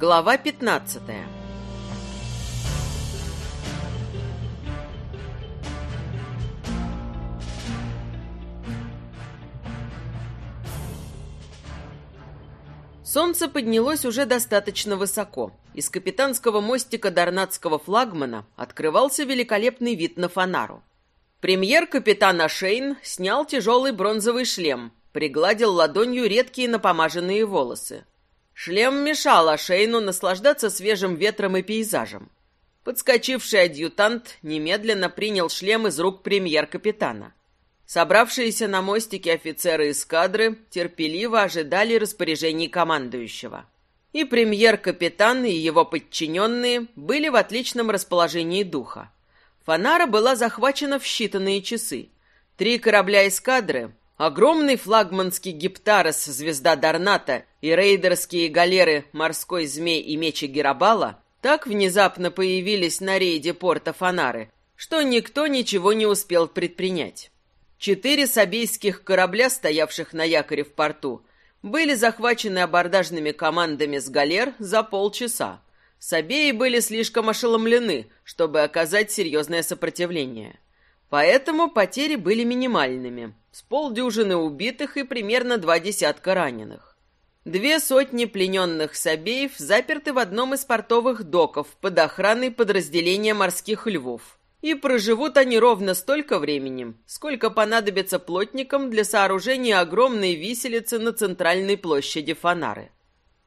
Глава 15 Солнце поднялось уже достаточно высоко. Из капитанского мостика Дарнатского флагмана открывался великолепный вид на Фанару. Премьер-капитан Ашейн снял тяжелый бронзовый шлем, пригладил ладонью редкие напомаженные волосы. Шлем мешал Ашейну наслаждаться свежим ветром и пейзажем. Подскочивший адъютант немедленно принял шлем из рук премьер-капитана. Собравшиеся на мостике офицеры эскадры терпеливо ожидали распоряжений командующего. И премьер-капитан, и его подчиненные были в отличном расположении духа. Фанара была захвачена в считанные часы. Три корабля эскадры, огромный флагманский гиптарес «Звезда Дарната» и рейдерские галеры «Морской змей» и «Мечи Герабала» так внезапно появились на рейде порта Фанары, что никто ничего не успел предпринять. Четыре сабийских корабля, стоявших на якоре в порту, были захвачены абордажными командами с галер за полчаса. Сабеи были слишком ошеломлены, чтобы оказать серьезное сопротивление. Поэтому потери были минимальными, с полдюжины убитых и примерно два десятка раненых. Две сотни плененных сабеев заперты в одном из портовых доков под охраной подразделения морских львов – и проживут они ровно столько времени, сколько понадобится плотникам для сооружения огромной виселицы на центральной площади Фанары.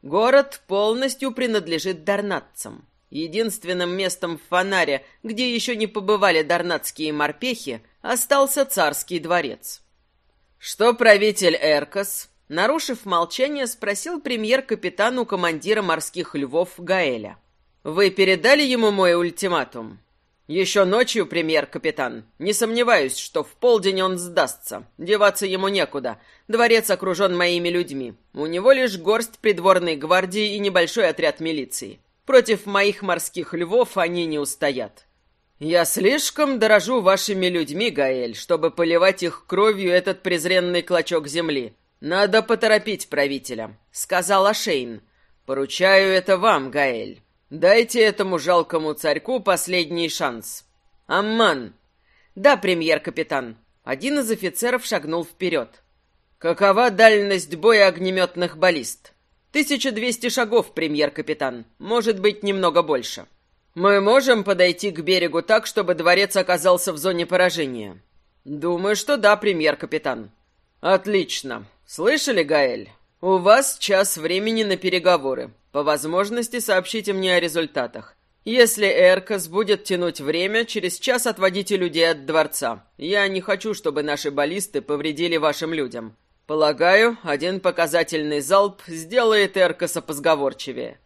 Город полностью принадлежит дарнатцам. Единственным местом в Фанаре, где еще не побывали дарнатские морпехи, остался царский дворец. «Что правитель Эркос?» Нарушив молчание, спросил премьер-капитану командира морских львов Гаэля. «Вы передали ему мой ультиматум?» «Еще ночью, премьер-капитан. Не сомневаюсь, что в полдень он сдастся. Деваться ему некуда. Дворец окружен моими людьми. У него лишь горсть придворной гвардии и небольшой отряд милиции. Против моих морских львов они не устоят. Я слишком дорожу вашими людьми, Гаэль, чтобы поливать их кровью этот презренный клочок земли. Надо поторопить правителя», — сказал Ашейн. «Поручаю это вам, Гаэль». Дайте этому жалкому царьку последний шанс. Амман. Да, премьер-капитан. Один из офицеров шагнул вперед. Какова дальность боя огнеметных баллист? 1200 шагов, премьер-капитан. Может быть, немного больше. Мы можем подойти к берегу так, чтобы дворец оказался в зоне поражения. Думаю, что да, премьер-капитан. Отлично. Слышали, Гаэль? У вас час времени на переговоры. По возможности сообщите мне о результатах. Если Эркас будет тянуть время, через час отводите людей от дворца. Я не хочу, чтобы наши баллисты повредили вашим людям. Полагаю, один показательный залп сделает Эркаса позговорчивее.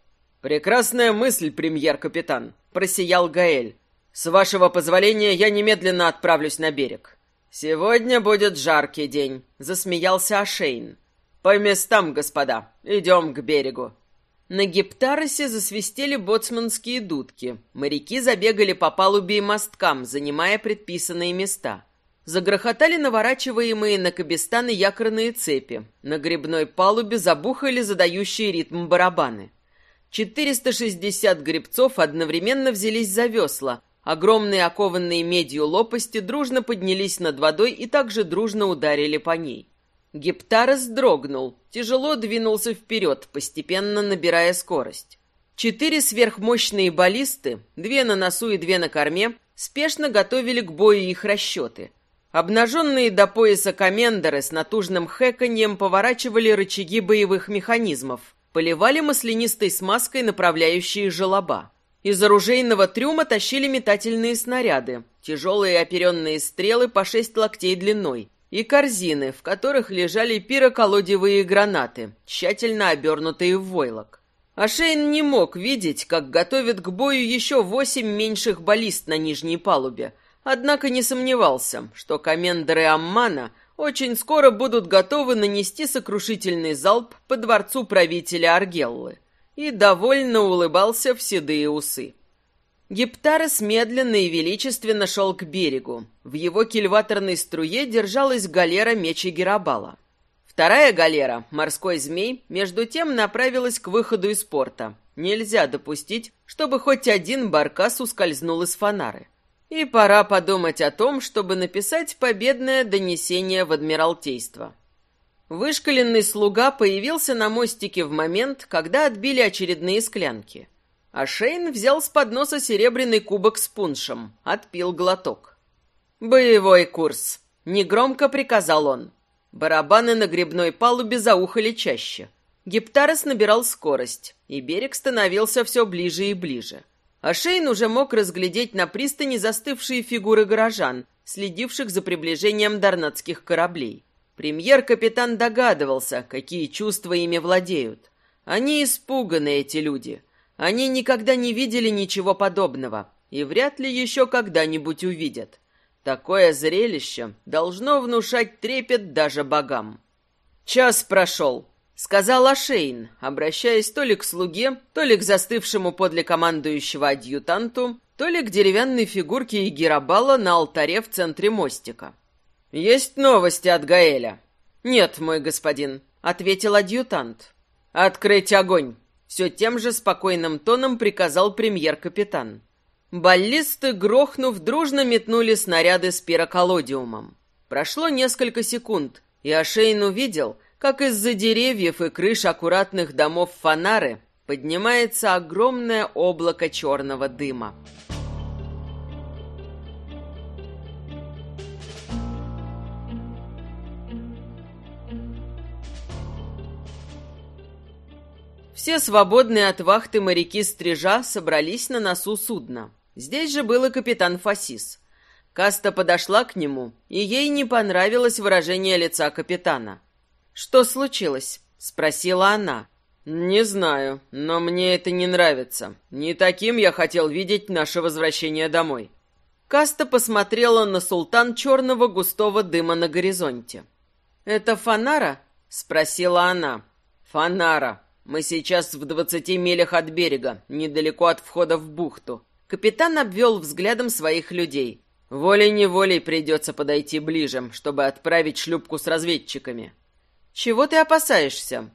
Прекрасная мысль, премьер-капитан, просиял Гаэль. С вашего позволения я немедленно отправлюсь на берег. Сегодня будет жаркий день, засмеялся Ашейн. По местам, господа. Идем к берегу. На Гептаросе засвистели боцманские дудки. Моряки забегали по палубе и мосткам, занимая предписанные места. Загрохотали наворачиваемые на кабестаны якорные цепи. На грибной палубе забухали задающие ритм барабаны. 460 гребцов одновременно взялись за весла. Огромные окованные медью лопасти дружно поднялись над водой и также дружно ударили по ней. Гептарес дрогнул, тяжело двинулся вперед, постепенно набирая скорость. Четыре сверхмощные баллисты, две на носу и две на корме, спешно готовили к бою их расчеты. Обнаженные до пояса комендоры с натужным хэканьем поворачивали рычаги боевых механизмов, поливали маслянистой смазкой направляющие желоба. Из оружейного трюма тащили метательные снаряды, тяжелые оперенные стрелы по шесть локтей длиной, и корзины, в которых лежали пироколодевые гранаты, тщательно обернутые в войлок. А Шейн не мог видеть, как готовят к бою еще восемь меньших баллист на нижней палубе, однако не сомневался, что комендоры Аммана очень скоро будут готовы нанести сокрушительный залп по дворцу правителя Аргеллы, и довольно улыбался в седые усы. Гептарес медленно и величественно шел к берегу. В его кильваторной струе держалась галера мечи Герабала. Вторая галера, морской змей, между тем направилась к выходу из порта. Нельзя допустить, чтобы хоть один баркас ускользнул из фонары. И пора подумать о том, чтобы написать победное донесение в Адмиралтейство. Вышкаленный слуга появился на мостике в момент, когда отбили очередные склянки. А Шейн взял с подноса серебряный кубок с пуншем, отпил глоток. «Боевой курс», — негромко приказал он. Барабаны на грибной палубе заухали чаще. Гептарес набирал скорость, и берег становился все ближе и ближе. А Шейн уже мог разглядеть на пристани застывшие фигуры горожан, следивших за приближением дарнатских кораблей. Премьер-капитан догадывался, какие чувства ими владеют. Они испуганы, эти люди. Они никогда не видели ничего подобного и вряд ли еще когда-нибудь увидят. Такое зрелище должно внушать трепет даже богам. «Час прошел», — сказал Ашейн, обращаясь то ли к слуге, то ли к застывшему подле командующего адъютанту, то ли к деревянной фигурке Игирабала на алтаре в центре мостика. «Есть новости от Гаэля?» «Нет, мой господин», — ответил адъютант. «Открыть огонь!» — все тем же спокойным тоном приказал премьер-капитан. Баллисты, грохнув, дружно метнули снаряды с пироколодиумом. Прошло несколько секунд, и Ашейн увидел, как из-за деревьев и крыш аккуратных домов Фонары поднимается огромное облако черного дыма. Все свободные от вахты моряки-стрижа собрались на носу судна. Здесь же был и капитан Фасис. Каста подошла к нему, и ей не понравилось выражение лица капитана. «Что случилось?» — спросила она. «Не знаю, но мне это не нравится. Не таким я хотел видеть наше возвращение домой». Каста посмотрела на султан черного густого дыма на горизонте. «Это Фанара?» — спросила она. «Фанара», мы сейчас в двадцати милях от берега, недалеко от входа в бухту. Капитан обвел взглядом своих людей. Волей-неволей придется подойти ближе, чтобы отправить шлюпку с разведчиками. Чего ты опасаешься?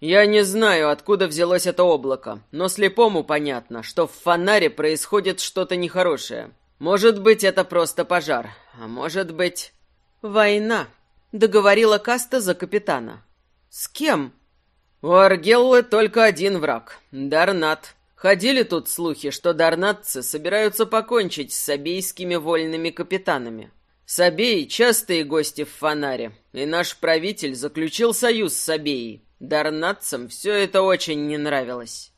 Я не знаю, откуда взялось это облако, но слепому понятно, что в фонаре происходит что-то нехорошее. Может быть, это просто пожар, а может быть... Война, договорила Каста за капитана. С кем? У Аргеллы только один враг — Дарнат. Ходили тут слухи, что дарнатцы собираются покончить с сабейскими вольными капитанами. Сабеи — частые гости в Фонаре, и наш правитель заключил союз с Сабеей. Дарнатцам все это очень не нравилось.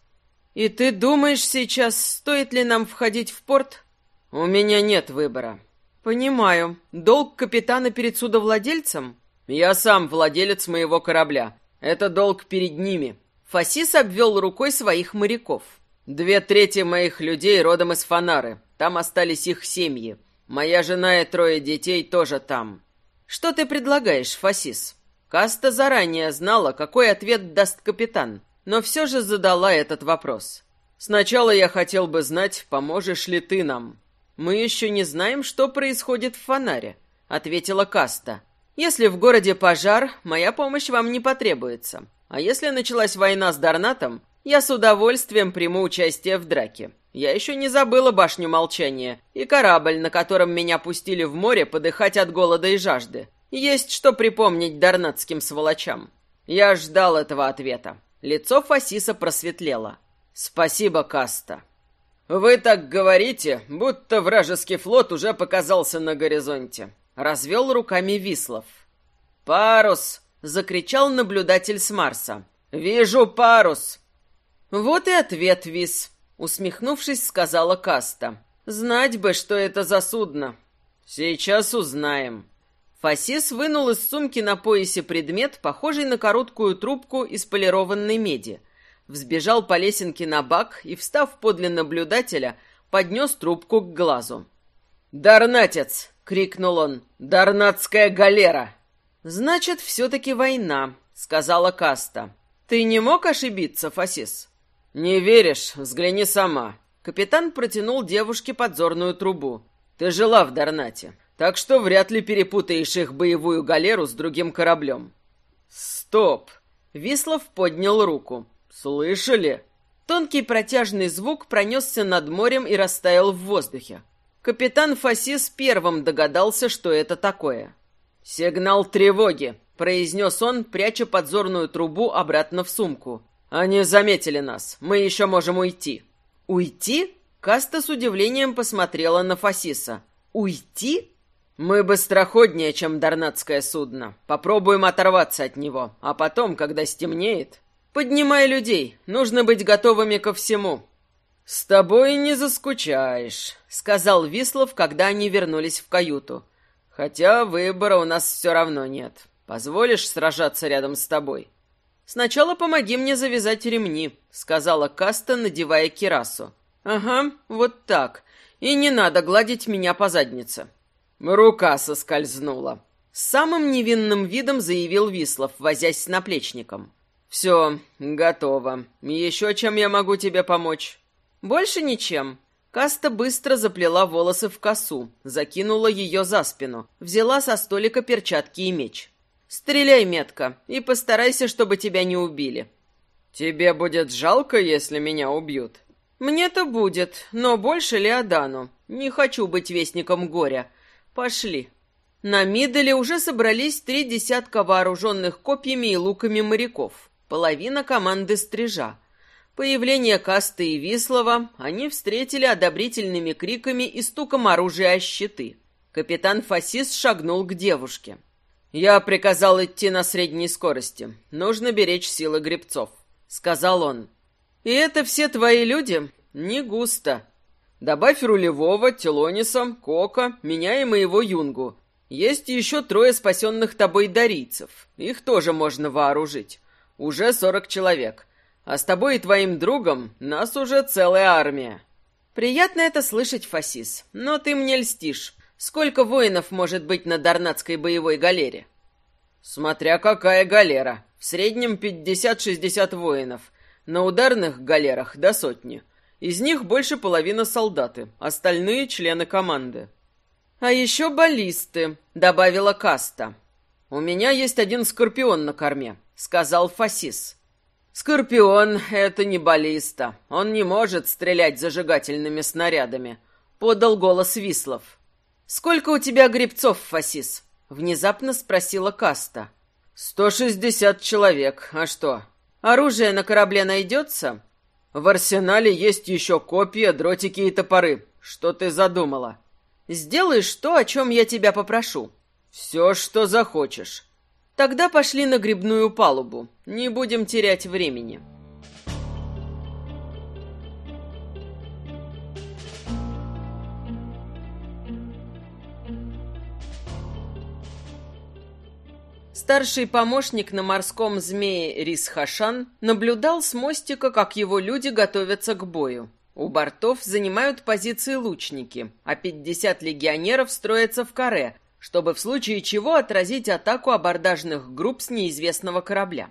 «И ты думаешь сейчас, стоит ли нам входить в порт?» «У меня нет выбора». «Понимаю. Долг капитана перед судовладельцем?» «Я сам владелец моего корабля, это долг перед ними. Фасис обвел рукой своих моряков. Две трети моих людей родом из Фанары. Там остались их семьи. Моя жена и трое детей тоже там. Что ты предлагаешь, Фасис? Каста заранее знала, какой ответ даст капитан, но все же задала этот вопрос. Сначала я хотел бы знать, поможешь ли ты нам. Мы еще не знаем, что происходит в Фанаре, ответила Каста. Если в городе пожар, моя помощь вам не потребуется. А если началась война с Дарнатом, я с удовольствием приму участие в драке. Я еще не забыла башню молчания и корабль, на котором меня пустили в море подыхать от голода и жажды. Есть что припомнить дарнатским сволочам. Я ждал этого ответа. Лицо Фасиса просветлело. «Спасибо, Каста». «Вы так говорите, будто вражеский флот уже показался на горизонте. Развел руками Вислов. «Парус!» — закричал наблюдатель с Марса. «Вижу парус!» «Вот и ответ, Вис!» — усмехнувшись, сказала Каста. «Знать бы, что это за судно!» «Сейчас узнаем!» Фасис вынул из сумки на поясе предмет, похожий на короткую трубку из полированной меди. Взбежал по лесенке на бак и, встав подле наблюдателя, поднес трубку к глазу. «Дарнатец!» — крикнул он. «Дарнатская галера!» «Значит, все-таки война», — сказала Каста. «Ты не мог ошибиться, Фасис?» «Не веришь? Взгляни сама». Капитан протянул девушке подзорную трубу. «Ты жила в Дарнате, так что вряд ли перепутаешь их боевую галеру с другим кораблем». «Стоп!» Вислов поднял руку. «Слышали?» Тонкий протяжный звук пронесся над морем и растаял в воздухе. Капитан Фасис первым догадался, что это такое. «Сигнал тревоги», — произнес он, пряча подзорную трубу обратно в сумку. «Они заметили нас. Мы еще можем уйти». «Уйти?» Каста с удивлением посмотрела на Фасиса. «Уйти?» «Мы быстроходнее, чем дорнатское судно. Попробуем оторваться от него, а потом, когда стемнеет...» «Поднимай людей. Нужно быть готовыми ко всему». «С тобой не заскучаешь», — сказал Вислов, когда они вернулись в каюту. «Хотя выбора у нас все равно нет. Позволишь сражаться рядом с тобой?» «Сначала помоги мне завязать ремни», — сказала Каста, надевая кирасу. «Ага, вот так. И не надо гладить меня по заднице». Рука соскользнула. Самым невинным видом заявил Вислов, возясь с наплечником. «Все, готово. Еще чем я могу тебе помочь?» «Больше ничем». Каста быстро заплела волосы в косу, закинула ее за спину, взяла со столика перчатки и меч. «Стреляй метко и постарайся, чтобы тебя не убили». «Тебе будет жалко, если меня убьют?» «Мне-то будет, но больше ли Адану? Не хочу быть вестником горя. Пошли. На Миделе уже собрались три десятка вооруженных копьями и луками моряков, половина команды стрижа. Появление Касты и Вислова они встретили одобрительными криками и стуком оружия о щиты. Капитан Фасис шагнул к девушке. «Я приказал идти на средней скорости. Нужно беречь силы гребцов», — сказал он. «И это все твои люди? Не густо. Добавь рулевого, Телониса, Кока, меня и моего Юнгу. Есть еще трое спасенных тобой дарийцев. Их тоже можно вооружить. Уже сорок человек. А с тобой и твоим другом нас уже целая армия. Приятно это слышать, Фасис, но ты мне льстишь. Сколько воинов может быть на Дарнатской боевой галере? Смотря какая галера. В среднем пятьдесят-шестьдесят воинов. На ударных галерах до сотни. Из них больше половины солдаты, остальные члены команды. «А еще баллисты», — добавила Каста. «У меня есть один скорпион на корме», — сказал Фасис. «Скорпион — это не баллиста. Он не может стрелять зажигательными снарядами», — подал голос Вислов. «Сколько у тебя грибцов, Фасис?» — внезапно спросила Каста. «Сто шестьдесят человек. А что? Оружие на корабле найдется?» В арсенале есть еще копья, дротики и топоры. Что ты задумала? Сделаешь то, о чем я тебя попрошу. Все, что захочешь. Тогда пошли на грибную палубу. Не будем терять времени. Старший помощник на морском змее Рисхашан наблюдал с мостика, как его люди готовятся к бою. У бортов занимают позиции лучники, а 50 легионеров строятся в каре, чтобы в случае чего отразить атаку абордажных групп с неизвестного корабля.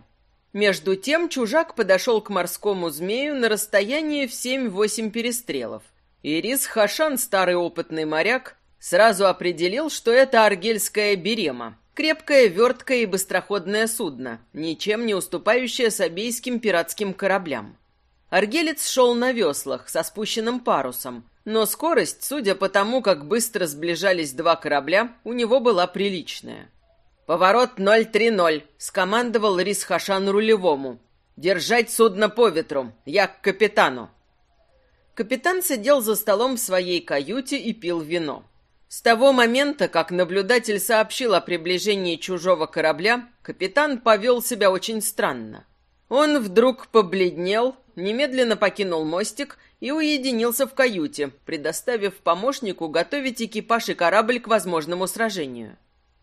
Между тем чужак подошел к морскому змею на расстоянии в 7-8 перестрелов. Ирис Хашан, старый опытный моряк, сразу определил, что это аргельская берема, Крепкое, верткое и быстроходное судно, ничем не уступающее сабийским пиратским кораблям. Аргелец шел на веслах со спущенным парусом, но скорость, судя по тому, как быстро сближались два корабля, у него была приличная. «Поворот 030», — скомандовал Рис Хашан рулевому. «Держать судно по ветру. Я к капитану». Капитан сидел за столом в своей каюте и пил вино. С того момента, как наблюдатель сообщил о приближении чужого корабля, капитан повел себя очень странно. Он вдруг побледнел, немедленно покинул мостик и уединился в каюте, предоставив помощнику готовить экипаж и корабль к возможному сражению.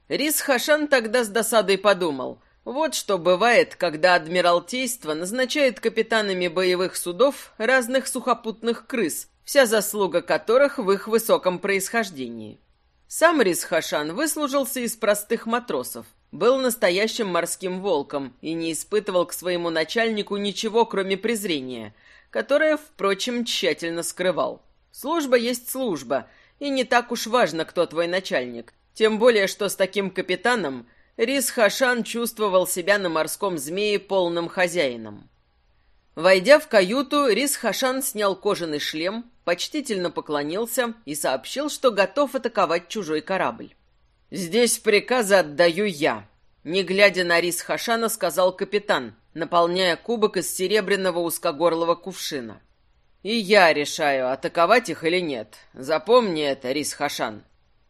Рис Хашан тогда с досадой подумал, вот что бывает, когда Адмиралтейство назначает капитанами боевых судов разных сухопутных крыс, вся заслуга которых в их высоком происхождении. Сам Рис Хашан выслужился из простых матросов, был настоящим морским волком и не испытывал к своему начальнику ничего, кроме презрения, которое, впрочем, тщательно скрывал. Служба есть служба, и не так уж важно, кто твой начальник. Тем более, что с таким капитаном Рис Хашан чувствовал себя на морском змее полным хозяином. Войдя в каюту, Рис Хашан снял кожаный шлем, почтительно поклонился и сообщил, что готов атаковать чужой корабль. «Здесь приказы отдаю я», — не глядя на Рис Хашана, сказал капитан, наполняя кубок из серебряного узкогорлого кувшина. «И я решаю, атаковать их или нет. Запомни это, Рис Хашан».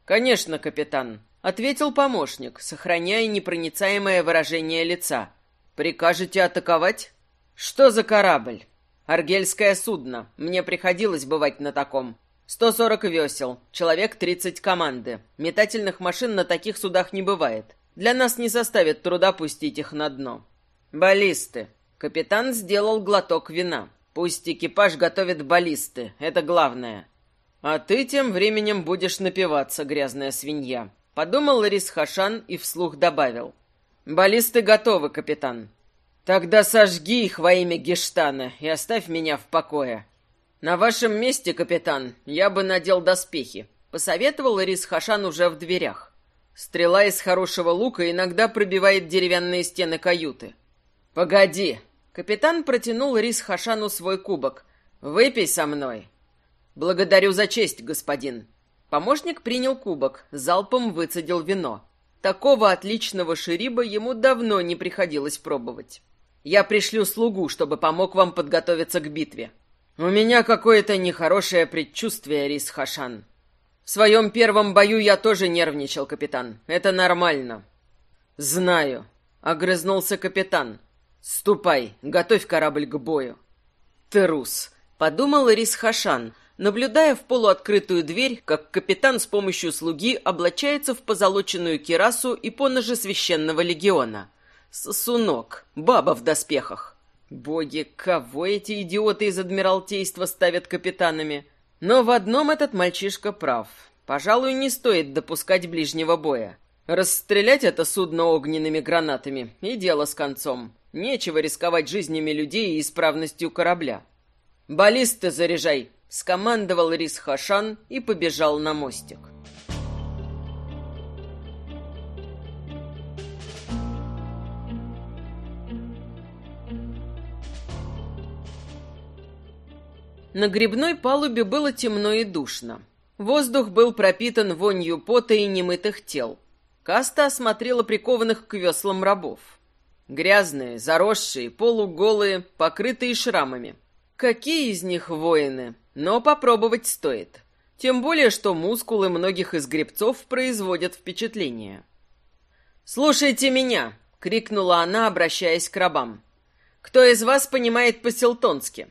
«Конечно, капитан», — ответил помощник, сохраняя непроницаемое выражение лица. «Прикажете атаковать?» «Что за корабль?» «Аргельское судно. Мне приходилось бывать на таком. 140 весел, человек 30 команды. Метательных машин на таких судах не бывает. Для нас не составит труда пустить их на дно. Баллисты. Капитан сделал глоток вина. Пусть экипаж готовит баллисты, это главное. А ты тем временем будешь напиваться, грязная свинья. Подумал Ларис Хашан и вслух добавил. Баллисты готовы, капитан. Тогда сожги их во имя Гештана и оставь меня в покое. «На вашем месте, капитан, я бы надел доспехи», — посоветовал Рис Хашан уже в дверях. Стрела из хорошего лука иногда пробивает деревянные стены каюты. «Погоди!» — капитан протянул Рис Хашану свой кубок. «Выпей со мной!» «Благодарю за честь, господин!» Помощник принял кубок, залпом выцедил вино. Такого отличного шериба ему давно не приходилось пробовать. «Я пришлю слугу, чтобы помог вам подготовиться к битве», «У меня какое-то нехорошее предчувствие, Рис Хашан. В своем первом бою я тоже нервничал, капитан. Это нормально». «Знаю», — огрызнулся капитан. «Ступай, готовь корабль к бою». «Трус», — подумал Рис Хашан, наблюдая в полуоткрытую дверь, как капитан с помощью слуги облачается в позолоченную кирасу и поножи священного легиона. Сосунок, баба в доспехах. Боги, кого эти идиоты из Адмиралтейства ставят капитанами? Но в одном этот мальчишка прав. Пожалуй, не стоит допускать ближнего боя. Расстрелять это судно огненными гранатами, и дело с концом. Нечего рисковать жизнями людей и исправностью корабля. «Баллисты заряжай!» — скомандовал Рис Хашан и побежал на мостик. На грибной палубе было темно и душно. Воздух был пропитан вонью пота и немытых тел. Каста осмотрела прикованных к веслам рабов. Грязные, заросшие, полуголые, покрытые шрамами. Какие из них воины? Но попробовать стоит. Тем более, что мускулы многих из гребцов производят впечатление. «Слушайте меня!» — крикнула она, обращаясь к рабам. «Кто из вас понимает по-селтонски?»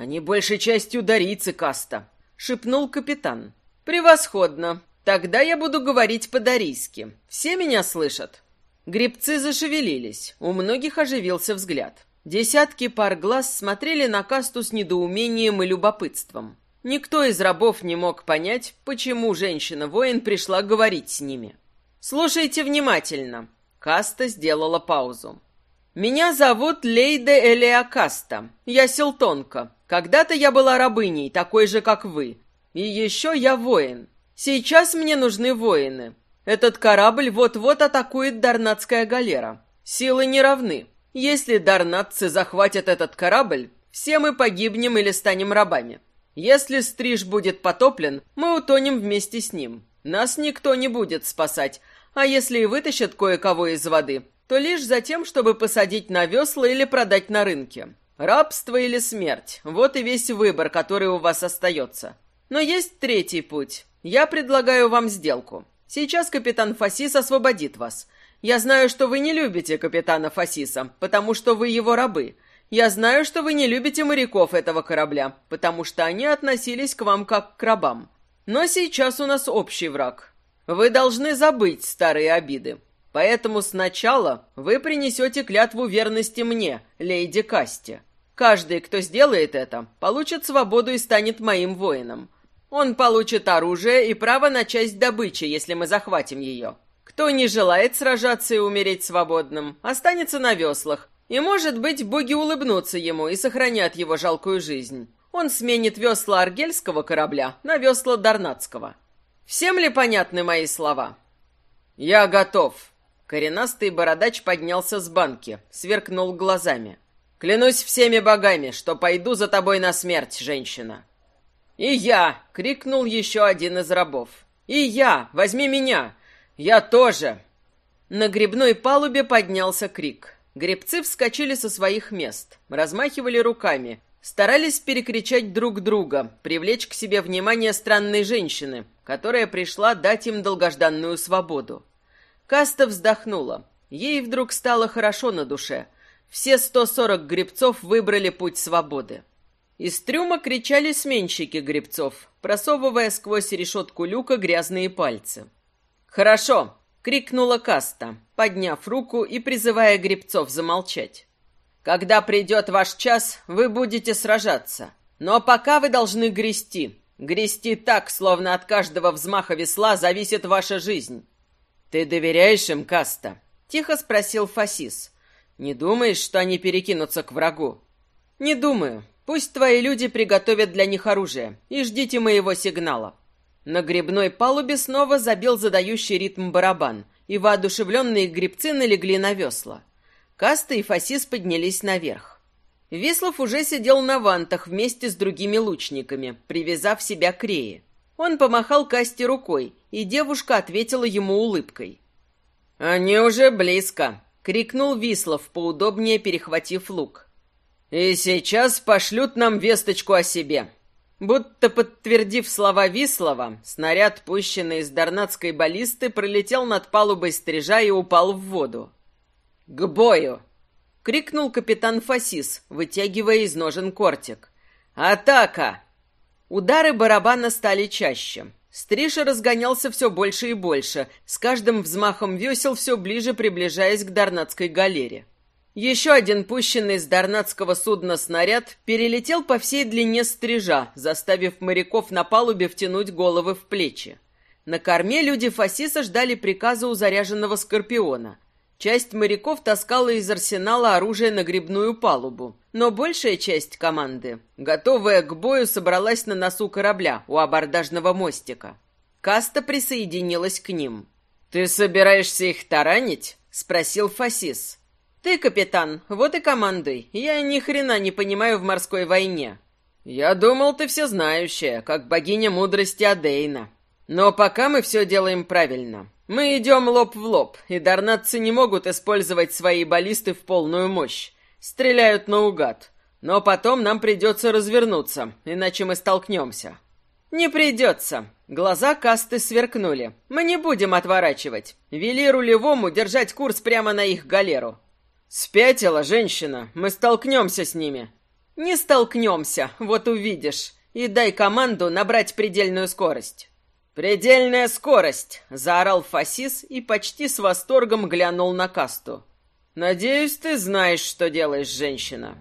«Они большей частью дарицы каста», — шепнул капитан. «Превосходно. Тогда я буду говорить по-дарийски. Все меня слышат?» Гребцы зашевелились, у многих оживился взгляд. Десятки пар глаз смотрели на касту с недоумением и любопытством. Никто из рабов не мог понять, почему женщина-воин пришла говорить с ними. «Слушайте внимательно». Каста сделала паузу. «Меня зовут Лейда Элеа Каста. Я селтонка. Когда-то я была рабыней, такой же, как вы. И еще я воин. Сейчас мне нужны воины. Этот корабль вот-вот атакует Дарнатская галера. Силы не равны. Если дарнатцы захватят этот корабль, все мы погибнем или станем рабами. Если Стриж будет потоплен, мы утонем вместе с ним. Нас никто не будет спасать, а если и вытащат кое-кого из воды, то лишь за тем, чтобы посадить на весла или продать на рынке. Рабство или смерть – вот и весь выбор, который у вас остается. Но есть третий путь. Я предлагаю вам сделку. Сейчас капитан Фасис освободит вас. Я знаю, что вы не любите капитана Фасиса, потому что вы его рабы. Я знаю, что вы не любите моряков этого корабля, потому что они относились к вам как к рабам. Но сейчас у нас общий враг. Вы должны забыть старые обиды. Поэтому сначала вы принесете клятву верности мне, леди Касте. Каждый, кто сделает это, получит свободу и станет моим воином. Он получит оружие и право на часть добычи, если мы захватим ее. Кто не желает сражаться и умереть свободным, останется на веслах. И, может быть, боги улыбнутся ему и сохранят его жалкую жизнь. Он сменит весла аргельского корабля на весла дарнатского. Всем ли понятны мои слова? «Я готов!» Коренастый бородач поднялся с банки, сверкнул глазами. Клянусь всеми богами, что пойду за тобой на смерть, женщина. И я, крикнул еще один из рабов. И я, возьми меня. Я тоже. На грибной палубе поднялся крик. Гребцы вскочили со своих мест, размахивали руками, старались перекричать друг друга, привлечь к себе внимание странной женщины, которая пришла дать им долгожданную свободу. Каста вздохнула. Ей вдруг стало хорошо на душе. Все 140 гребцов выбрали путь свободы. Из трюма кричали сменщики гребцов, просовывая сквозь решетку люка грязные пальцы. «Хорошо!» — крикнула Каста, подняв руку и призывая гребцов замолчать. «Когда придет ваш час, вы будете сражаться. Но пока вы должны грести. Грести так, словно от каждого взмаха весла зависит ваша жизнь». «Ты доверяешь им, Каста?» — тихо спросил Фасис. «Не думаешь, что они перекинутся к врагу?» «Не думаю. Пусть твои люди приготовят для них оружие, и ждите моего сигнала». На грибной палубе снова забил задающий ритм барабан, и воодушевленные грибцы налегли на весла. Каста и Фасис поднялись наверх. Веслов уже сидел на вантах вместе с другими лучниками, привязав себя к рее. Он помахал Касте рукой, и девушка ответила ему улыбкой. «Они уже близко!» — крикнул Вислов, поудобнее перехватив лук. «И сейчас пошлют нам весточку о себе. Будто подтвердив слова Вислова, снаряд, пущенный из дарнатской баллисты, пролетел над палубой стрижа и упал в воду. «К бою!» — крикнул капитан Фасис, вытягивая из ножен кортик. «Атака!» Удары барабана стали чаще. Стриша разгонялся все больше и больше, с каждым взмахом весел все ближе приближаясь к Дарнатской галере. Еще один пущенный с дарнатского судна снаряд перелетел по всей длине стрижа, заставив моряков на палубе втянуть головы в плечи. На корме люди Фасиса ждали приказа у заряженного скорпиона. Часть моряков таскала из арсенала оружие на грибную палубу, но большая часть команды, готовая к бою, собралась на носу корабля у абордажного мостика. Каста присоединилась к ним. «Ты собираешься их таранить?» — спросил Фасис. «Ты, капитан, вот и командуй. Я ни хрена не понимаю в морской войне». «Я думал, ты всезнающая, как богиня мудрости Адейна. Но пока мы все делаем правильно. Мы идем лоб в лоб, и дарнатцы не могут использовать свои баллисты в полную мощь. Стреляют наугад. Но потом нам придется развернуться, иначе мы столкнемся». «Не придется». Глаза касты сверкнули. «Мы не будем отворачивать. Вели рулевому держать курс прямо на их галеру. «Спятила женщина, мы столкнемся с ними». «Не столкнемся, вот увидишь. И дай команду набрать предельную скорость». «Предельная скорость!» — заорал Фасис и почти с восторгом глянул на касту. «Надеюсь, ты знаешь, что делаешь, женщина».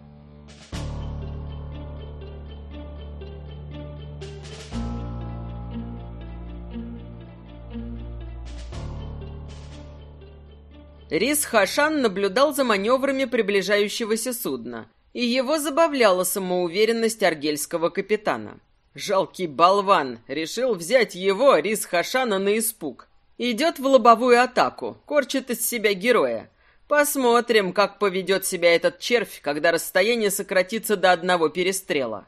Рис Хашан наблюдал за маневрами приближающегося судна, и его забавляла самоуверенность аргельского капитана. Жалкий болван решил взять его, Рис Хашана, на испуг. Идет в лобовую атаку, корчит из себя героя. Посмотрим, как поведет себя этот червь, когда расстояние сократится до одного перестрела.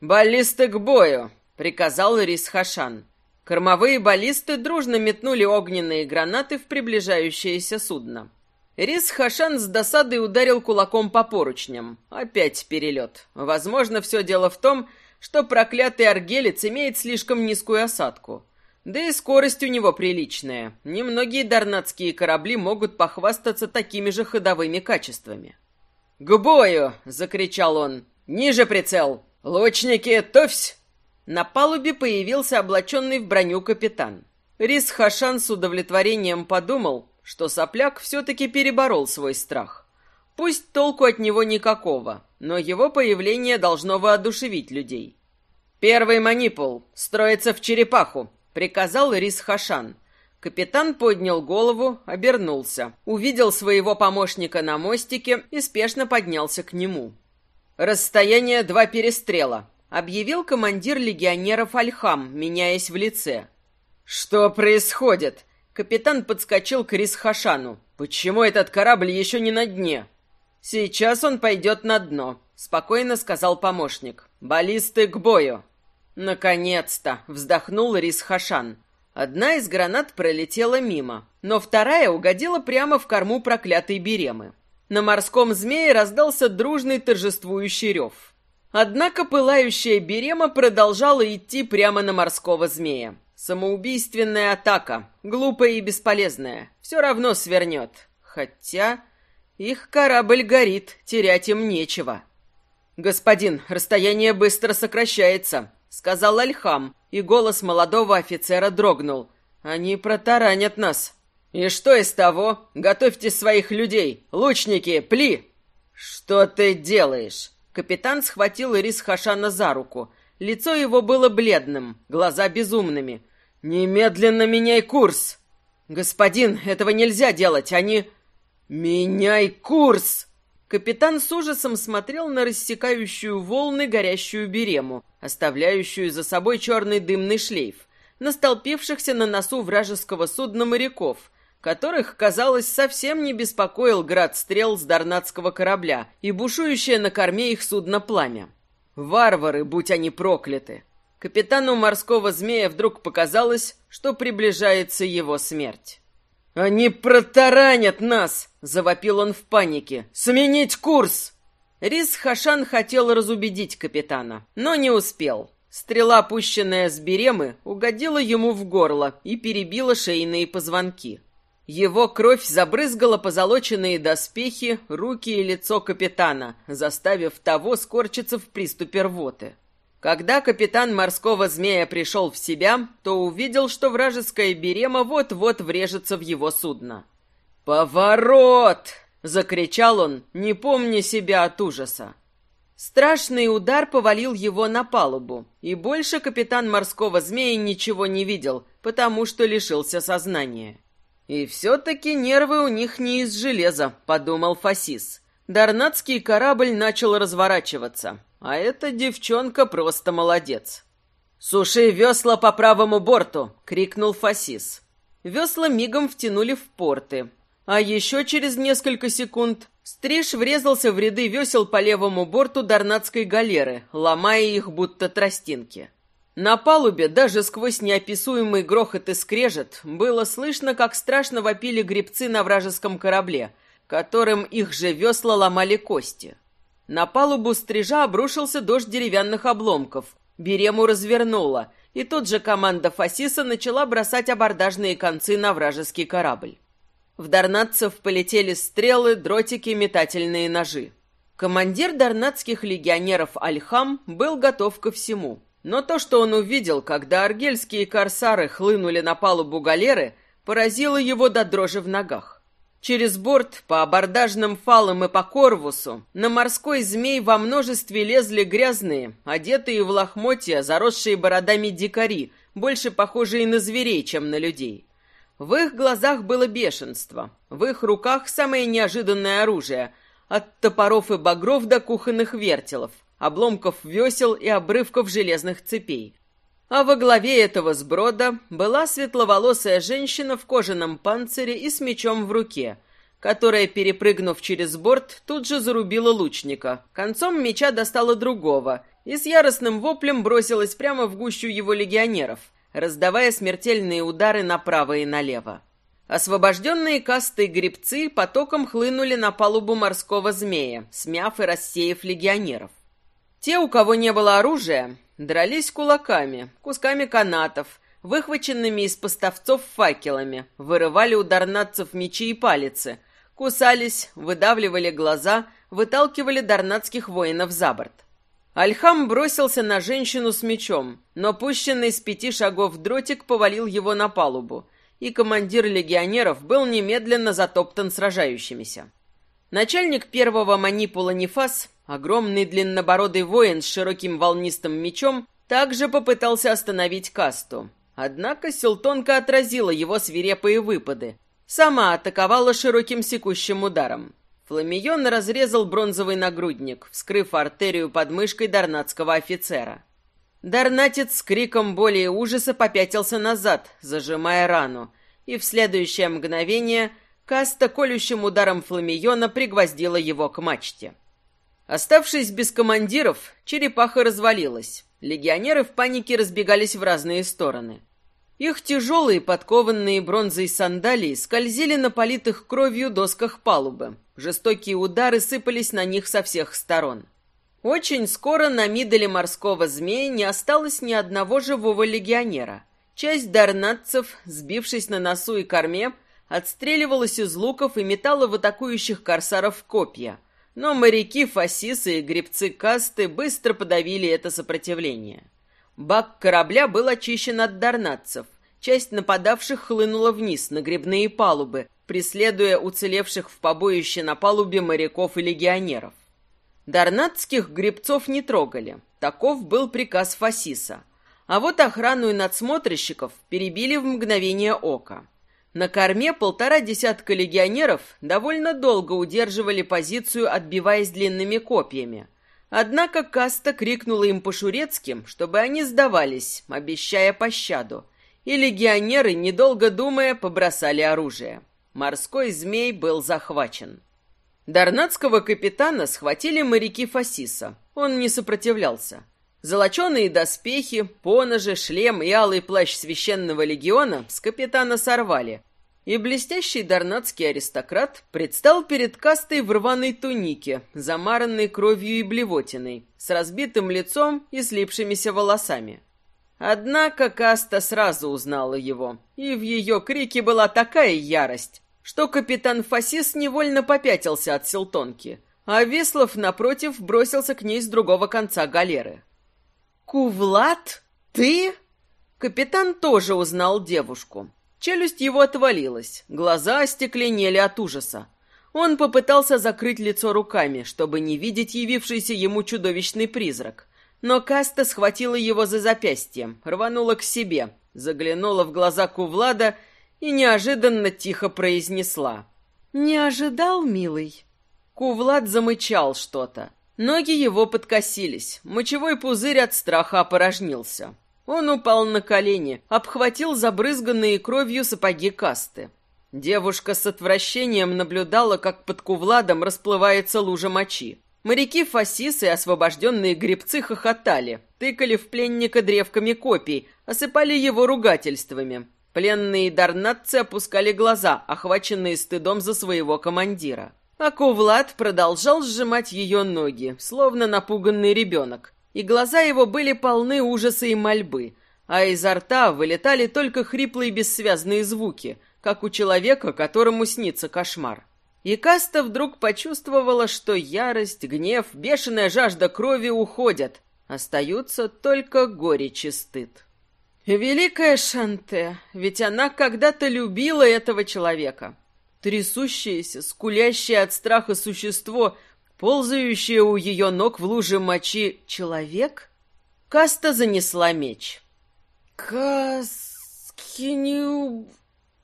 «Баллисты к бою!» — приказал Рис Хашан. Кормовые баллисты дружно метнули огненные гранаты в приближающееся судно. Рис Хашан с досадой ударил кулаком по поручням. Опять перелет. Возможно, все дело в том, что проклятый аргелец имеет слишком низкую осадку. Да и скорость у него приличная. Немногие дарнатские корабли могут похвастаться такими же ходовыми качествами. «К бою!» — закричал он. «Ниже прицел! Лучники, товсь!» На палубе появился облаченный в броню капитан. Рис Хашан с удовлетворением подумал, что сопляк все-таки переборол свой страх. Пусть толку от него никакого, но его появление должно воодушевить людей. «Первый манипул строится в черепаху», — приказал Рис Хашан. Капитан поднял голову, обернулся, увидел своего помощника на мостике и спешно поднялся к нему. «Расстояние два перестрела объявил командир легионеров Альхам, меняясь в лице. «Что происходит?» Капитан подскочил к Рисхашану. «Почему этот корабль еще не на дне?» «Сейчас он пойдет на дно», — спокойно сказал помощник. «Баллисты к бою!» «Наконец-то!» — вздохнул Рис Хашан. Одна из гранат пролетела мимо, но вторая угодила прямо в корму проклятой Беремы. На морском змее раздался дружный торжествующий рев. Однако пылающая Берема продолжала идти прямо на морского змея. Самоубийственная атака, глупая и бесполезная, все равно свернет. Хотя их корабль горит, терять им нечего. «Господин, расстояние быстро сокращается», — сказал Альхам, и голос молодого офицера дрогнул. «Они протаранят нас». «И что из того? Готовьте своих людей! Лучники, пли!» «Что ты делаешь?» Капитан схватил Ирис Хашана за руку. Лицо его было бледным, глаза безумными. «Немедленно меняй курс!» «Господин, этого нельзя делать, они...» «Меняй курс!» Капитан с ужасом смотрел на рассекающую волны горящую берему, оставляющую за собой черный дымный шлейф, на столпившихся на носу вражеского судна моряков, которых, казалось, совсем не беспокоил град стрел с дарнатского корабля и бушующее на корме их судно пламя. Варвары, будь они прокляты! Капитану морского змея вдруг показалось, что приближается его смерть. «Они протаранят нас!» — завопил он в панике. «Сменить курс!» Рис Хашан хотел разубедить капитана, но не успел. Стрела, пущенная с беремы, угодила ему в горло и перебила шейные позвонки. Его кровь забрызгала позолоченные доспехи, руки и лицо капитана, заставив того скорчиться в приступе рвоты. Когда капитан морского змея пришел в себя, то увидел, что вражеская берема вот-вот врежется в его судно. «Поворот!» — закричал он, не помня себя от ужаса. Страшный удар повалил его на палубу, и больше капитан морского змея ничего не видел, потому что лишился сознания. «И все-таки нервы у них не из железа», — подумал Фасис. Дарнатский корабль начал разворачиваться. А эта девчонка просто молодец. «Суши весла по правому борту!» — крикнул Фасис. Весла мигом втянули в порты. А еще через несколько секунд Стриж врезался в ряды весел по левому борту Дарнатской галеры, ломая их будто тростинки. На палубе, даже сквозь неописуемый грохот и скрежет, было слышно, как страшно вопили гребцы на вражеском корабле, которым их же весла ломали кости. На палубу стрижа обрушился дождь деревянных обломков. Берему развернула, и тут же команда Фасиса начала бросать абордажные концы на вражеский корабль. В дарнатцев полетели стрелы, дротики, метательные ножи. Командир дарнатских легионеров Альхам был готов ко всему. Но то, что он увидел, когда аргельские корсары хлынули на палубу галеры, поразило его до дрожи в ногах. Через борт, по абордажным фалам и по корвусу, на морской змей во множестве лезли грязные, одетые в лохмотья, заросшие бородами дикари, больше похожие на зверей, чем на людей. В их глазах было бешенство, в их руках самое неожиданное оружие, от топоров и багров до кухонных вертелов, обломков весел и обрывков железных цепей. А во главе этого сброда была светловолосая женщина в кожаном панцире и с мечом в руке, которая, перепрыгнув через борт, тут же зарубила лучника. Концом меча достала другого и с яростным воплем бросилась прямо в гущу его легионеров, раздавая смертельные удары направо и налево. Освобожденные касты гребцы потоком хлынули на палубу морского змея, смяв и рассеяв легионеров. Те, у кого не было оружия, Дрались кулаками, кусками канатов, выхваченными из поставцов факелами, вырывали у дарнатцев мечи и палицы, кусались, выдавливали глаза, выталкивали дарнатских воинов за борт. Альхам бросился на женщину с мечом, но пущенный с пяти шагов дротик повалил его на палубу, и командир легионеров был немедленно затоптан сражающимися. Начальник первого манипула Нефас Огромный длиннобородый воин с широким волнистым мечом также попытался остановить касту. Однако Силтонка отразила его свирепые выпады. Сама атаковала широким секущим ударом. Фламион разрезал бронзовый нагрудник, вскрыв артерию под мышкой дарнатского офицера. Дарнатец с криком боли и ужаса попятился назад, зажимая рану, и в следующее мгновение Каста колющим ударом фламиона пригвоздила его к мачте. Оставшись без командиров, черепаха развалилась. Легионеры в панике разбегались в разные стороны. Их тяжелые, подкованные бронзой сандалии скользили на политых кровью досках палубы. Жестокие удары сыпались на них со всех сторон. Очень скоро на мидоле морского змея не осталось ни одного живого легионера. Часть дарнатцев, сбившись на носу и корме, отстреливалась из луков и метала в атакующих корсаров копья. Но моряки, фасисы и гребцы касты быстро подавили это сопротивление. Бак корабля был очищен от дарнатцев. Часть нападавших хлынула вниз на гребные палубы, преследуя уцелевших в побоище на палубе моряков и легионеров. Дарнатских гребцов не трогали. Таков был приказ Фасиса. А вот охрану и надсмотрщиков перебили в мгновение ока. На корме полтора десятка легионеров довольно долго удерживали позицию, отбиваясь длинными копьями. Однако Каста крикнула им по-шурецким, чтобы они сдавались, обещая пощаду. И легионеры, недолго думая, побросали оружие. Морской змей был захвачен. Дарнатского капитана схватили моряки Фасиса. Он не сопротивлялся. Золоченые доспехи, поножи, шлем и алый плащ священного легиона с капитана сорвали, и блестящий дарнатский аристократ предстал перед кастой в рваной тунике, замаранной кровью и блевотиной, с разбитым лицом и слипшимися волосами. Однако каста сразу узнала его, и в ее крике была такая ярость, что капитан Фасис невольно попятился от Силтонки, а Веслов, напротив, бросился к ней с другого конца галеры. «Кувлад? Ты?» Капитан тоже узнал девушку. Челюсть его отвалилась, глаза остекленели от ужаса. Он попытался закрыть лицо руками, чтобы не видеть явившийся ему чудовищный призрак. Но Каста схватила его за запястье, рванула к себе, заглянула в глаза Кувлада и неожиданно тихо произнесла. «Не ожидал, милый?» Кувлад замычал что-то. Ноги его подкосились, мочевой пузырь от страха опорожнился. Он упал на колени, обхватил забрызганные кровью сапоги касты. Девушка с отвращением наблюдала, как под кувладом расплывается лужа мочи. Моряки Фасисы и освобожденные гребцы хохотали, тыкали в пленника древками копий, осыпали его ругательствами. Пленные дарнатцы опускали глаза, охваченные стыдом за своего командира. А Кувлад продолжал сжимать ее ноги, словно напуганный ребенок, и глаза его были полны ужаса и мольбы, а изо рта вылетали только хриплые бессвязные звуки, как у человека, которому снится кошмар. И Каста вдруг почувствовала, что ярость, гнев, бешеная жажда крови уходят, остаются только горечь и стыд. Великая Шанте, ведь она когда-то любила этого человека. Трясущееся, скулящее от страха существо — ползающее у ее ног в луже мочи человек? Каста занесла меч. Каскиню...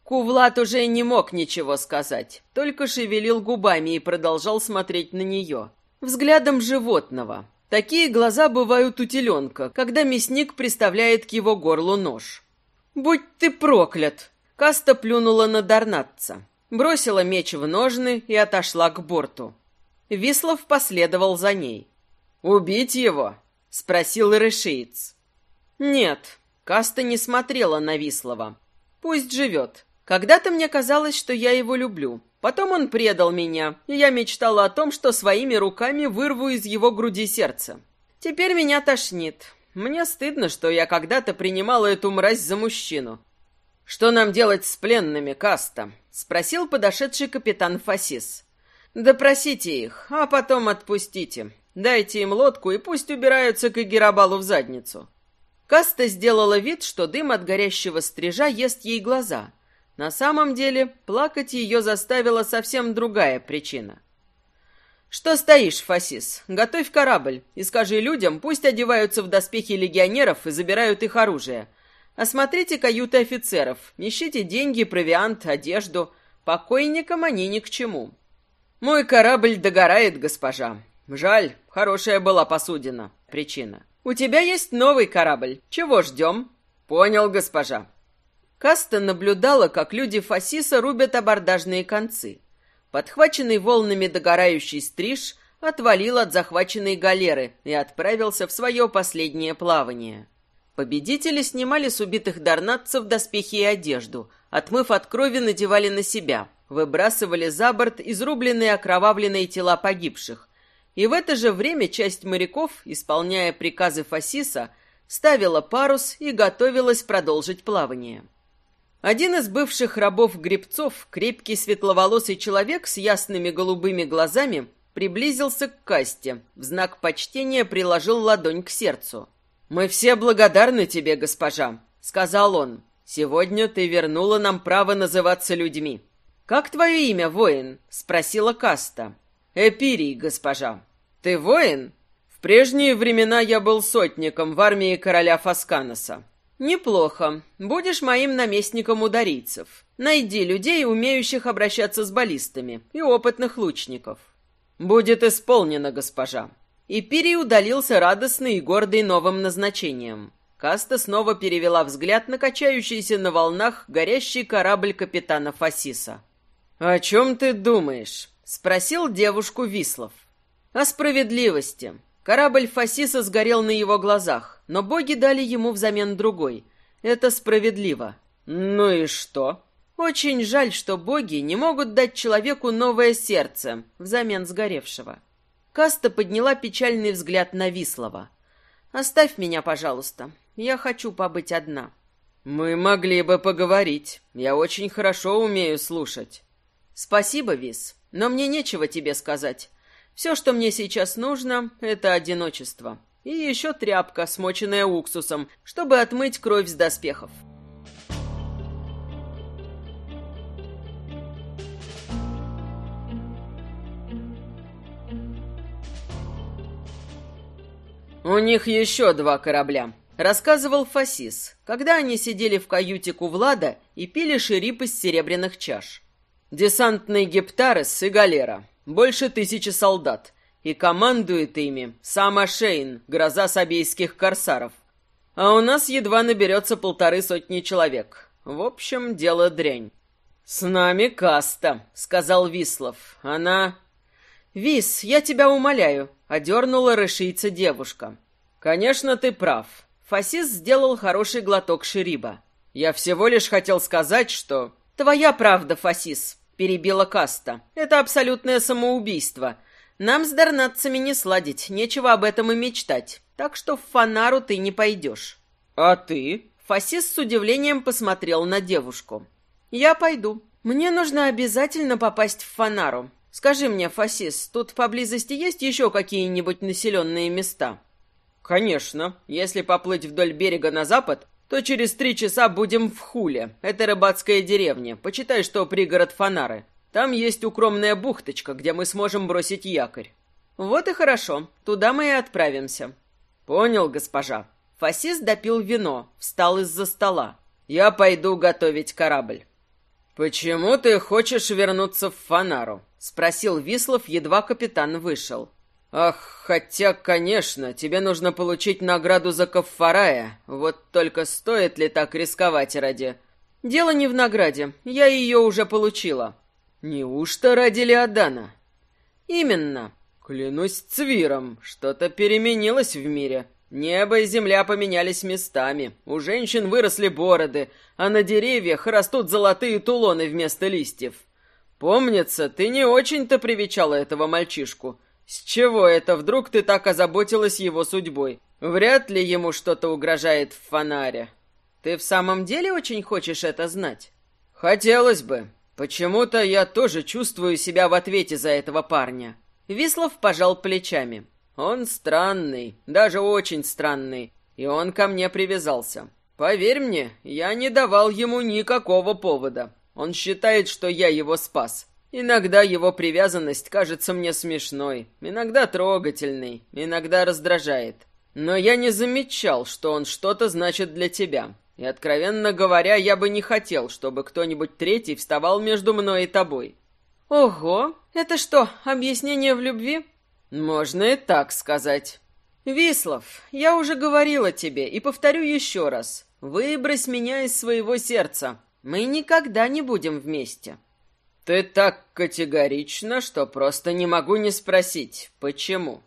Кувлат уже не мог ничего сказать, только шевелил губами и продолжал смотреть на нее. Взглядом животного. Такие глаза бывают у теленка, когда мясник приставляет к его горлу нож. «Будь ты проклят!» Каста плюнула на Дарнатца, бросила меч в ножны и отошла к борту. Вислов последовал за ней. «Убить его?» — спросил Решиец. «Нет, Каста не смотрела на Вислова. Пусть живет. Когда-то мне казалось, что я его люблю. Потом он предал меня, и я мечтала о том, что своими руками вырву из его груди сердце. Теперь меня тошнит. Мне стыдно, что я когда-то принимала эту мразь за мужчину. «Что нам делать с пленными, Каста?» — спросил подошедший капитан Фасис. Допросите их, а потом отпустите. Дайте им лодку и пусть убираются к Игерабалу в задницу. Каста сделала вид, что дым от горящего стрижа ест ей глаза. На самом деле, плакать ее заставила совсем другая причина. «Что стоишь, Фасис? Готовь корабль и скажи людям, пусть одеваются в доспехи легионеров и забирают их оружие. Осмотрите каюты офицеров, ищите деньги, провиант, одежду. Покойникам они ни к чему. Мой корабль догорает, госпожа. Жаль, хорошая была посудина. Причина. У тебя есть новый корабль. Чего ждем? Понял, госпожа. Каста наблюдала, как люди Фасиса рубят абордажные концы. Подхваченный волнами догорающий стриж отвалил от захваченной галеры и отправился в свое последнее плавание. Победители снимали с убитых дарнатцев доспехи и одежду, отмыв от крови, надевали на себя, выбрасывали за борт изрубленные окровавленные тела погибших. И в это же время часть моряков, исполняя приказы Фасиса, ставила парус и готовилась продолжить плавание. Один из бывших рабов-гребцов, крепкий светловолосый человек с ясными голубыми глазами, приблизился к касте, в знак почтения приложил ладонь к сердцу. «Мы все благодарны тебе, госпожа», — сказал он. «Сегодня ты вернула нам право называться людьми». «Как твое имя, воин?» — спросила Каста. «Эпирий, госпожа». «Ты воин?» «В прежние времена я был сотником в армии короля Фасканоса». «Неплохо. Будешь моим наместником ударийцев. Найди людей, умеющих обращаться с баллистами, и опытных лучников». «Будет исполнено, госпожа». И Пирий удалился радостный и гордый новым назначением. Каста снова перевела взгляд на качающийся на волнах горящий корабль капитана Фасиса. «О чем ты думаешь?» — спросил девушку Вислов. «О справедливости. Корабль Фасиса сгорел на его глазах, но боги дали ему взамен другой. Это справедливо. Ну и что? Очень жаль, что боги не могут дать человеку новое сердце взамен сгоревшего. Каста подняла печальный взгляд на Вислова. «Оставь меня, пожалуйста. Я хочу побыть одна». «Мы могли бы поговорить. Я очень хорошо умею слушать». «Спасибо, Вис, но мне нечего тебе сказать. Все, что мне сейчас нужно, это одиночество. И еще тряпка, смоченная уксусом, чтобы отмыть кровь с доспехов. «У них еще два корабля», — рассказывал Фасис, когда они сидели в каюте Кувлада и пили ширип из серебряных чаш. «Десантный Гептарес и Галера. Больше тысячи солдат. И командует ими сам Ашейн, гроза сабейских корсаров. А у нас едва наберется полторы сотни человек. В общем, дело дрянь. «С нами Каста», — сказал Вислов. «Она...» «Вис, я тебя умоляю», — одернула рышийца девушка. «Конечно, ты прав». Фасис сделал хороший глоток шириба. «Я всего лишь хотел сказать, что...» «Твоя правда, Фасис перебила Каста. «Это абсолютное самоубийство. Нам с дарнатцами не сладить, нечего об этом и мечтать. Так что в Фанару ты не пойдешь». «А ты?» Фасис с удивлением посмотрел на девушку. «Я пойду. Мне нужно обязательно попасть в Фанару. Скажи мне, Фасис, тут поблизости есть еще какие-нибудь населенные места?» «Конечно. Если поплыть вдоль берега на запад, то через три часа будем в Хуле. Это рыбацкая деревня. Почитай, что пригород Фанары. Там есть укромная бухточка, где мы сможем бросить якорь. Вот и хорошо. Туда мы и отправимся. Понял, госпожа. Фасис допил вино, встал из-за стола. Я пойду готовить корабль. Почему ты хочешь вернуться в Фанару? спросил Вислов, едва капитан вышел. «Ах, хотя, конечно, тебе нужно получить награду за Каффарая. Вот только стоит ли так рисковать ради...» «Дело не в награде. Я ее уже получила». «Неужто ради Леодана?» «Именно». «Клянусь Цвиром, что-то переменилось в мире. Небо и земля поменялись местами. У женщин выросли бороды, а на деревьях растут золотые тулоны вместо листьев. Помнится, ты не очень-то привечала этого мальчишку». «С чего это вдруг ты так озаботилась его судьбой? Вряд ли ему что-то угрожает в фонаре». «Ты в самом деле очень хочешь это знать?» «Хотелось бы. Почему-то я тоже чувствую себя в ответе за этого парня». Вислов пожал плечами. «Он странный, даже очень странный, и он ко мне привязался. Поверь мне, я не давал ему никакого повода. Он считает, что я его спас. Иногда его привязанность кажется мне смешной, иногда трогательной, иногда раздражает. Но я не замечал, что он что-то значит для тебя. И, откровенно говоря, я бы не хотел, чтобы кто-нибудь третий вставал между мной и тобой. Ого, это что, объяснение в любви? Можно и так сказать. Вислов, я уже говорила тебе и повторю еще раз. Выбрось меня из своего сердца. Мы никогда не будем вместе». «Ты так категорично, что просто не могу не спросить, почему?»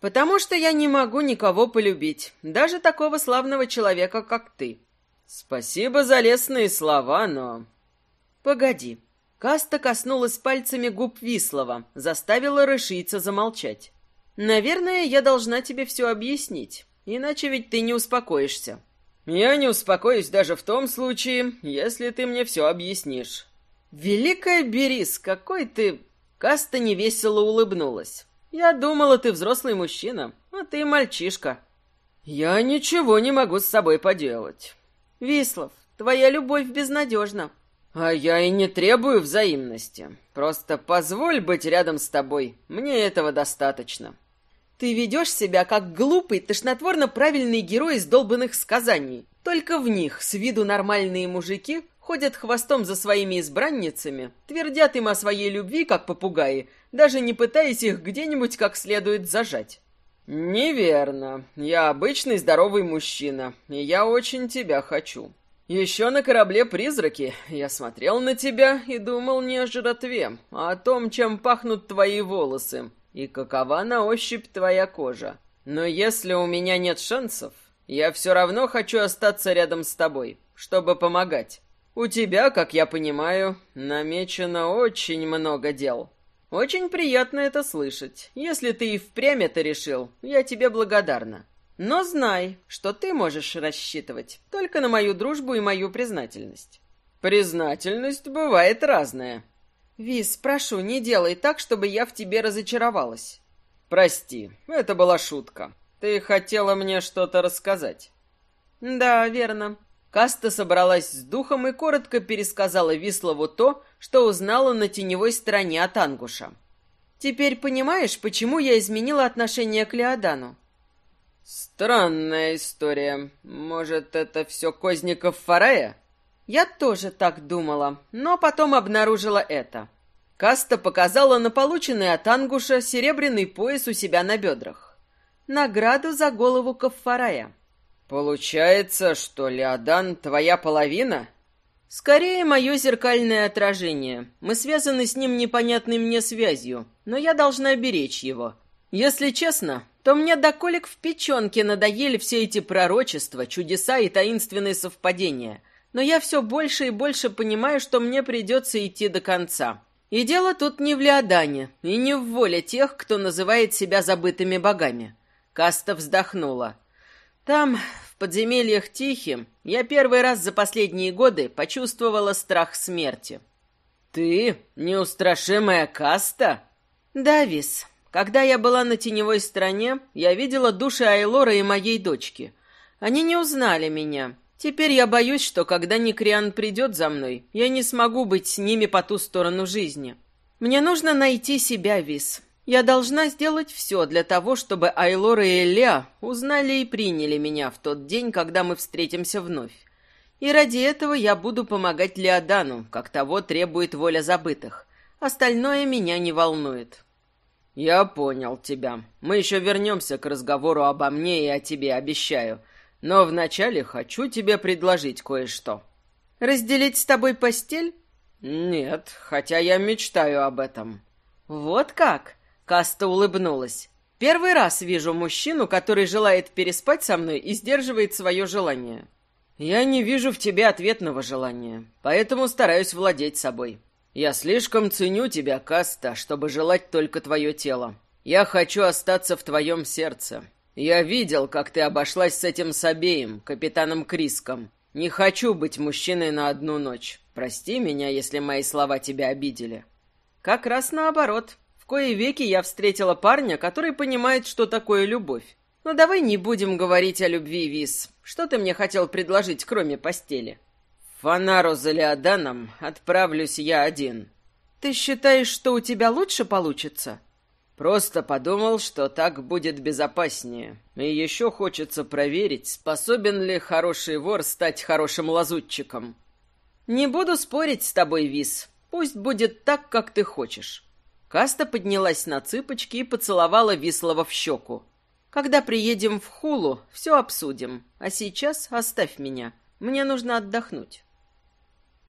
«Потому что я не могу никого полюбить, даже такого славного человека, как ты». «Спасибо за лестные слова, но...» «Погоди». Каста коснулась пальцами губ Вислова, заставила рышийца замолчать. «Наверное, я должна тебе все объяснить, иначе ведь ты не успокоишься». «Я не успокоюсь даже в том случае, если ты мне все объяснишь». «Великая Берис, какой ты...» Каста невесело улыбнулась. «Я думала, ты взрослый мужчина, а ты мальчишка». «Я ничего не могу с собой поделать». «Вислов, твоя любовь безнадежна». «А я и не требую взаимности. Просто позволь быть рядом с тобой. Мне этого достаточно». «Ты ведешь себя как глупый, тошнотворно правильный герой из долбанных сказаний. Только в них, с виду нормальные мужики, ходят хвостом за своими избранницами, твердят им о своей любви, как попугаи, даже не пытаясь их где-нибудь как следует зажать. «Неверно. Я обычный здоровый мужчина, и я очень тебя хочу. Еще на корабле «Призраки» я смотрел на тебя и думал не о жратве, а о том, чем пахнут твои волосы и какова на ощупь твоя кожа. Но если у меня нет шансов, я все равно хочу остаться рядом с тобой, чтобы помогать. У тебя, как я понимаю, намечено очень много дел. Очень приятно это слышать. Если ты и впрямь это решил, я тебе благодарна. Но знай, что ты можешь рассчитывать только на мою дружбу и мою признательность. Признательность бывает разная. Виз, прошу, не делай так, чтобы я в тебе разочаровалась. Прости, это была шутка. Ты хотела мне что-то рассказать. Да, верно. Каста собралась с духом и коротко пересказала Вислову то, что узнала на теневой стороне от Ангуша. «Теперь понимаешь, почему я изменила отношение к Леодану?» «Странная история. Может, это все Козников Фарая?» «Я тоже так думала, но потом обнаружила это». Каста показала на полученный от Ангуша серебряный пояс у себя на бедрах. Награду за голову Каффарая. «Получается, что Леодан твоя половина?» «Скорее, мое зеркальное отражение. Мы связаны с ним непонятной мне связью, но я должна беречь его. Если честно, то мне до колик в печенке надоели все эти пророчества, чудеса и таинственные совпадения. Но я все больше и больше понимаю, что мне придется идти до конца. И дело тут не в Леодане, и не в воле тех, кто называет себя забытыми богами». Каста вздохнула. Там, в подземельях Тихим, я первый раз за последние годы почувствовала страх смерти. Ты неустрашимая каста? Да, Вис. Когда я была на теневой стороне, я видела души Айлора и моей дочки. Они не узнали меня. Теперь я боюсь, что когда Никриан придет за мной, я не смогу быть с ними по ту сторону жизни. Мне нужно найти себя, Вис. Я должна сделать все для того, чтобы Айлора и Элеа узнали и приняли меня в тот день, когда мы встретимся вновь. И ради этого я буду помогать Леодану, как того требует воля забытых. Остальное меня не волнует. Я понял тебя. Мы еще вернемся к разговору обо мне и о тебе, обещаю. Но вначале хочу тебе предложить кое-что. Разделить с тобой постель? Нет, хотя я мечтаю об этом. Вот как? Каста улыбнулась. Первый раз вижу мужчину, который желает переспать со мной и сдерживает свое желание. Я не вижу в тебе ответного желания, поэтому стараюсь владеть собой. Я слишком ценю тебя, Каста, чтобы желать только твое тело. Я хочу остаться в твоем сердце. Я видел, как ты обошлась с этим Сабеем, капитаном Криском. Не хочу быть мужчиной на одну ночь. Прости меня, если мои слова тебя обидели. Как раз наоборот кои веки я встретила парня, который понимает, что такое любовь. Но давай не будем говорить о любви, Вис. Что ты мне хотел предложить, кроме постели? Фанару за Леоданом отправлюсь я один. Ты считаешь, что у тебя лучше получится? Просто подумал, что так будет безопаснее. И еще хочется проверить, способен ли хороший вор стать хорошим лазутчиком. Не буду спорить с тобой, Вис. Пусть будет так, как ты хочешь. Каста поднялась на цыпочки и поцеловала Вислова в щеку. «Когда приедем в Хулу, все обсудим. А сейчас оставь меня. Мне нужно отдохнуть.